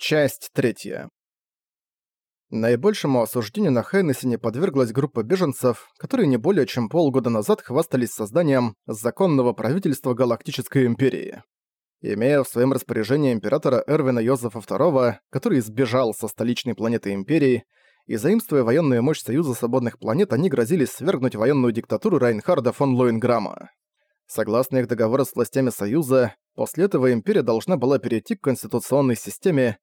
Часть третья. Наибольшему осуждению на Хайнесене подверглась группа беженцев, которые не более чем полгода назад хвастались созданием законного правительства Галактической Империи. Имея в своем распоряжении императора Эрвина Йозефа II, который сбежал со столичной планеты Империи, и заимствуя военную мощь Союза Свободных Планет, они грозились свергнуть военную диктатуру Райнхарда фон Лоинграма. Согласно их договору с властями Союза, после этого Империя должна была перейти к конституционной системе,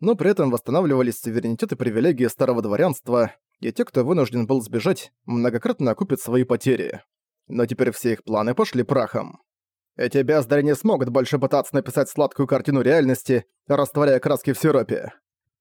но при этом восстанавливались суверенитет и привилегии старого дворянства, и те, кто вынужден был сбежать, многократно окупят свои потери. Но теперь все их планы пошли прахом. Эти бездари не смогут больше пытаться написать сладкую картину реальности, растворяя краски в сиропе.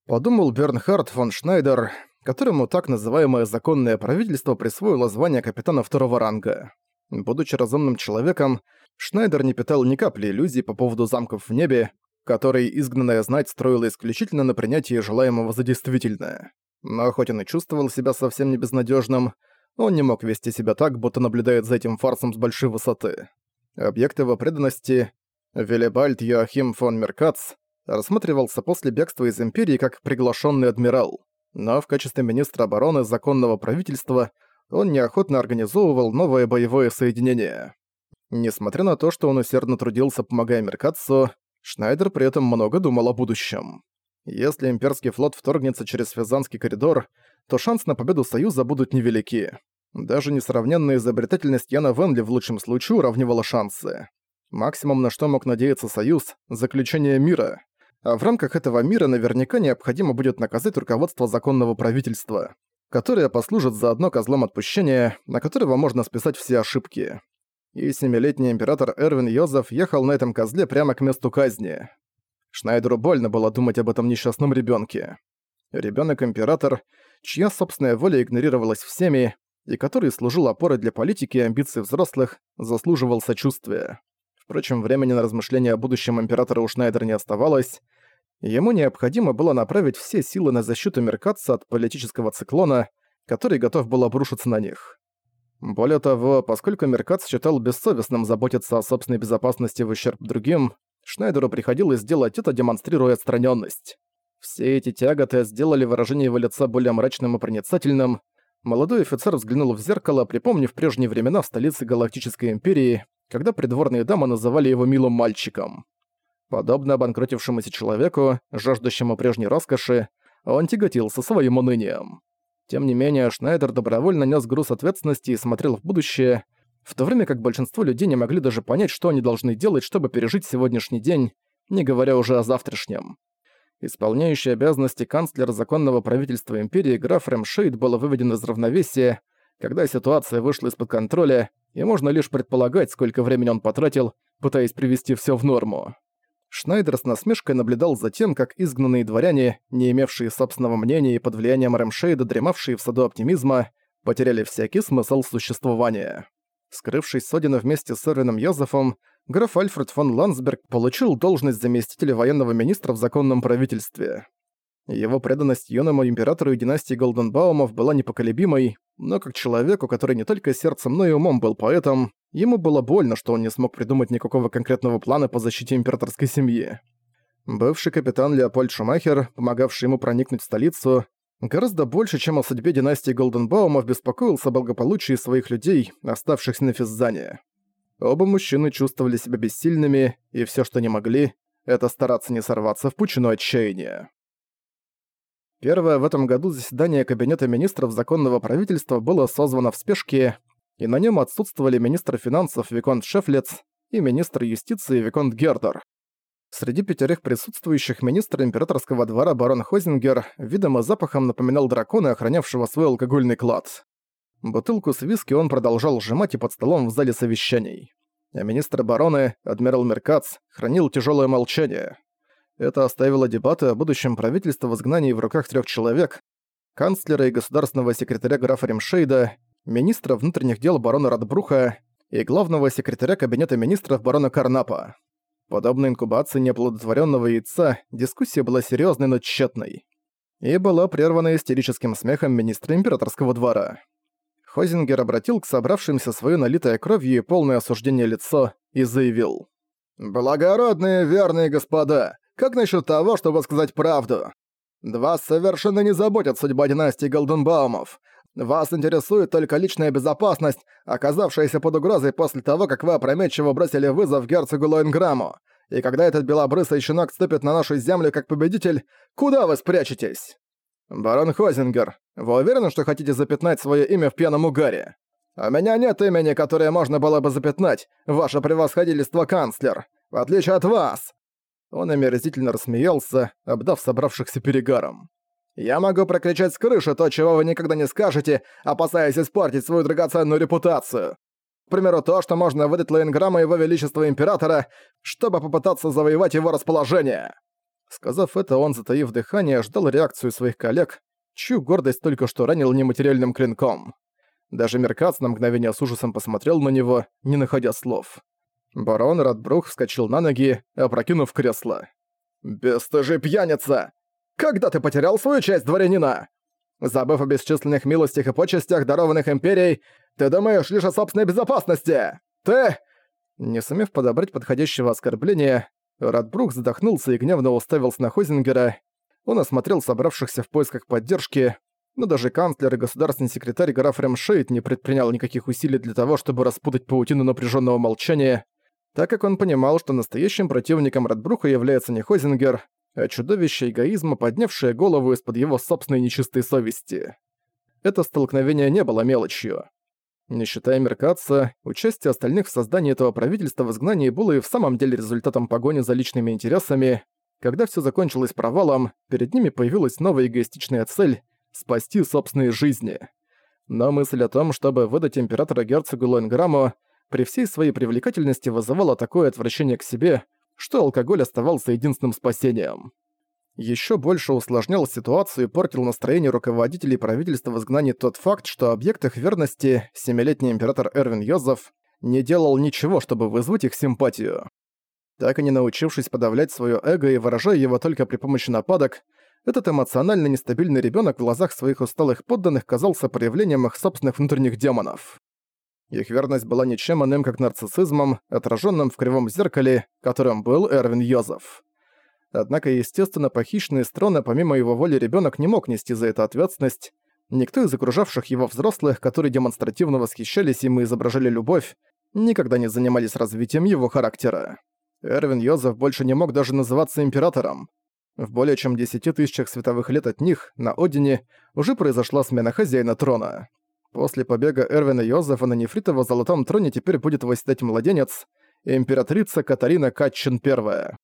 Подумал Бернхард фон Шнайдер, которому так называемое законное правительство присвоило звание капитана второго ранга. Будучи разумным человеком, Шнайдер не питал ни капли иллюзий по поводу замков в небе, который изгнанная знать строила исключительно на принятии желаемого за действительное. Но хоть он и чувствовал себя совсем не безнадежным, он не мог вести себя так, будто наблюдает за этим фарсом с большой высоты. Объект его преданности, Велебальд Йоахим фон Меркац, рассматривался после бегства из Империи как приглашенный адмирал, но в качестве министра обороны законного правительства он неохотно организовывал новое боевое соединение. Несмотря на то, что он усердно трудился, помогая Меркатсу, Шнайдер при этом много думал о будущем. Если имперский флот вторгнется через Физанский коридор, то шанс на победу Союза будут невелики. Даже несравненная изобретательность Яна Венли в лучшем случае уравнивала шансы. Максимум, на что мог надеяться Союз – заключение мира. А в рамках этого мира наверняка необходимо будет наказать руководство законного правительства, которое послужит заодно козлом отпущения, на которого можно списать все ошибки и семилетний император Эрвин Йозеф ехал на этом козле прямо к месту казни. Шнайдеру больно было думать об этом несчастном ребенке. ребенок император чья собственная воля игнорировалась всеми, и который служил опорой для политики и амбиций взрослых, заслуживал сочувствия. Впрочем, времени на размышления о будущем императора у Шнайдера не оставалось. Ему необходимо было направить все силы на защиту Меркатца от политического циклона, который готов был обрушиться на них. Более того, поскольку Меркац считал бессовестным заботиться о собственной безопасности в ущерб другим, Шнайдеру приходилось делать это, демонстрируя отстраненность. Все эти тяготы сделали выражение его лица более мрачным и проницательным. Молодой офицер взглянул в зеркало, припомнив прежние времена в столице Галактической Империи, когда придворные дамы называли его милым мальчиком. Подобно обанкротившемуся человеку, жаждущему прежней роскоши, он тяготился своим унынием. Тем не менее, Шнайдер добровольно нес груз ответственности и смотрел в будущее, в то время как большинство людей не могли даже понять, что они должны делать, чтобы пережить сегодняшний день, не говоря уже о завтрашнем. Исполняющий обязанности канцлера законного правительства империи граф Ремшейд был выведен из равновесия, когда ситуация вышла из-под контроля, и можно лишь предполагать, сколько времени он потратил, пытаясь привести все в норму. Шнайдер с насмешкой наблюдал за тем, как изгнанные дворяне, не имевшие собственного мнения и под влиянием Рэмшейда, дремавшие в саду оптимизма, потеряли всякий смысл существования. Скрывшись с Одина вместе с Эрвином Йозефом, граф Альфред фон Ландсберг получил должность заместителя военного министра в законном правительстве. Его преданность юному императору и династии Голденбаумов была непоколебимой, но как человеку, который не только сердцем, но и умом был поэтом, ему было больно, что он не смог придумать никакого конкретного плана по защите императорской семьи. Бывший капитан Леопольд Шумахер, помогавший ему проникнуть в столицу, гораздо больше, чем о судьбе династии Голденбаумов, беспокоился о благополучии своих людей, оставшихся на Физзане. Оба мужчины чувствовали себя бессильными, и все, что не могли, это стараться не сорваться в пучину отчаяния. Первое в этом году заседание Кабинета министров законного правительства было созвано в спешке, и на нем отсутствовали министр финансов Виконт Шефлец и министр юстиции Виконт Гердер. Среди пятерых присутствующих министр императорского двора барон Хозингер видом и запахом напоминал дракона, охранявшего свой алкогольный клад. Бутылку с виски он продолжал сжимать и под столом в зале совещаний. А министр обороны, адмирал Меркац, хранил тяжелое молчание. Это оставило дебаты о будущем правительства в изгнании в руках трех человек, канцлера и государственного секретаря графа Ремшейда, министра внутренних дел барона Радбруха и главного секретаря кабинета министров барона Карнапа. Подобной инкубации неоплодотворенного яйца дискуссия была серьезной, но тщетной. И была прервана истерическим смехом министра императорского двора. Хозингер обратил к собравшимся свое налитое кровью и полное осуждение лицо и заявил. «Благородные верные господа, Как насчет того, чтобы сказать правду? Вас совершенно не заботит судьба династии Голденбаумов. Вас интересует только личная безопасность, оказавшаяся под угрозой после того, как вы опрометчиво бросили вызов герцогу Лоинграмму. И когда этот белобрысый щенок ступит на нашу землю как победитель, куда вы спрячетесь? Барон Хозингер, вы уверены, что хотите запятнать свое имя в пьяном угаре? У меня нет имени, которое можно было бы запятнать, ваше превосходительство канцлер, в отличие от вас. Он омерзительно рассмеялся, обдав собравшихся перегаром. «Я могу прокричать с крыши то, чего вы никогда не скажете, опасаясь испортить свою драгоценную репутацию. К примеру, то, что можно выдать Лоинграмма его величества императора, чтобы попытаться завоевать его расположение». Сказав это, он, затаив дыхание, ждал реакцию своих коллег, чью гордость только что ранил нематериальным клинком. Даже Меркац на мгновение с ужасом посмотрел на него, не находя слов. Барон Радбрух вскочил на ноги, опрокинув кресло. «Бесстыжий пьяница! Когда ты потерял свою часть дворянина? Забыв о бесчисленных милостях и почестях, дарованных Империей, ты думаешь лишь о собственной безопасности! Ты...» Не сумев подобрать подходящего оскорбления, Радбрух задохнулся и гневно уставился на Хозингера. Он осмотрел собравшихся в поисках поддержки, но даже канцлер и государственный секретарь граф Ремшейд не предпринял никаких усилий для того, чтобы распутать паутину напряженного молчания, так как он понимал, что настоящим противником Радбруха является не Хозингер, а чудовище эгоизма, поднявшее голову из-под его собственной нечистой совести. Это столкновение не было мелочью. Не считая Меркаца, участие остальных в создании этого правительства в изгнании было и в самом деле результатом погони за личными интересами. Когда все закончилось провалом, перед ними появилась новая эгоистичная цель — спасти собственные жизни. Но мысль о том, чтобы выдать императора герцогу Лоинграмму, при всей своей привлекательности вызывала такое отвращение к себе, что алкоголь оставался единственным спасением. Еще больше усложнял ситуацию и портил настроение руководителей правительства в изгнании тот факт, что объект их верности, семилетний император Эрвин Йозеф, не делал ничего, чтобы вызвать их симпатию. Так и не научившись подавлять свое эго и выражая его только при помощи нападок, этот эмоционально нестабильный ребенок в глазах своих усталых подданных казался проявлением их собственных внутренних демонов. Их верность была ничем иным, как нарциссизмом, отраженным в кривом зеркале, которым был Эрвин Йозеф. Однако, естественно, похищенный с помимо его воли ребенок не мог нести за это ответственность. Никто из окружавших его взрослых, которые демонстративно восхищались им и изображали любовь, никогда не занимались развитием его характера. Эрвин Йозеф больше не мог даже называться императором. В более чем десяти тысячах световых лет от них, на Одине, уже произошла смена хозяина трона. После побега Эрвина Йозефа на нефритово золотом троне теперь будет восседать младенец, императрица Катарина Катчин I.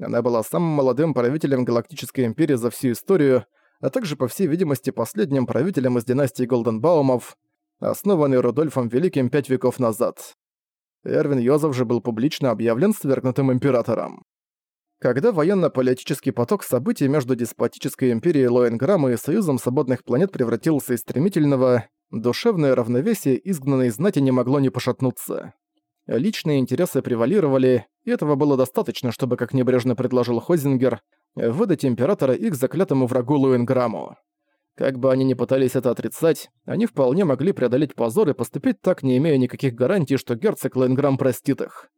Она была самым молодым правителем Галактической Империи за всю историю, а также, по всей видимости, последним правителем из династии Голденбаумов, основанной Рудольфом Великим пять веков назад. Эрвин Йозеф же был публично объявлен свергнутым императором. Когда военно-политический поток событий между деспотической империей Лоенграмма и Союзом свободных планет превратился из стремительного, Душевное равновесие изгнанной знати не могло не пошатнуться. Личные интересы превалировали, и этого было достаточно, чтобы, как небрежно предложил Хозингер, выдать императора их заклятому врагу Луинграмму. Как бы они ни пытались это отрицать, они вполне могли преодолеть позор и поступить так, не имея никаких гарантий, что герцог Луинграмм простит их.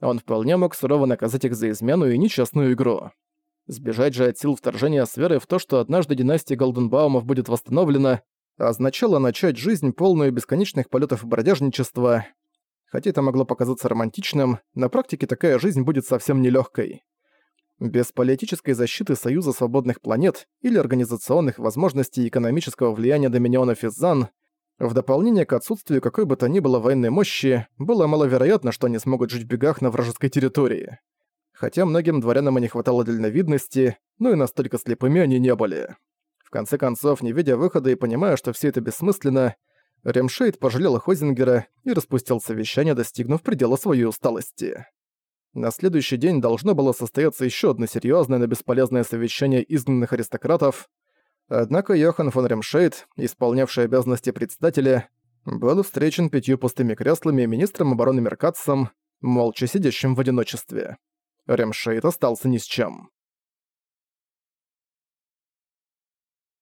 Он вполне мог сурово наказать их за измену и нечестную игру. Сбежать же от сил вторжения с верой в то, что однажды династия Голденбаумов будет восстановлена, означало начать жизнь, полную бесконечных полетов и бродяжничества. Хотя это могло показаться романтичным, на практике такая жизнь будет совсем нелегкой. Без политической защиты Союза свободных планет или организационных возможностей экономического влияния Доминиона Физзан, в дополнение к отсутствию какой бы то ни было военной мощи, было маловероятно, что они смогут жить в бегах на вражеской территории. Хотя многим дворянам и не хватало дальновидности, но и настолько слепыми они не были. В конце концов, не видя выхода и понимая, что все это бессмысленно, Ремшейд пожалел Хозингера и распустил совещание, достигнув предела своей усталости. На следующий день должно было состояться еще одно серьезное, но бесполезное совещание изгнанных аристократов. Однако Йохан фон Ремшейд, исполнявший обязанности председателя, был встречен пятью пустыми креслами министром обороны Меркатцем, молча сидящим в одиночестве. Ремшейд остался ни с чем.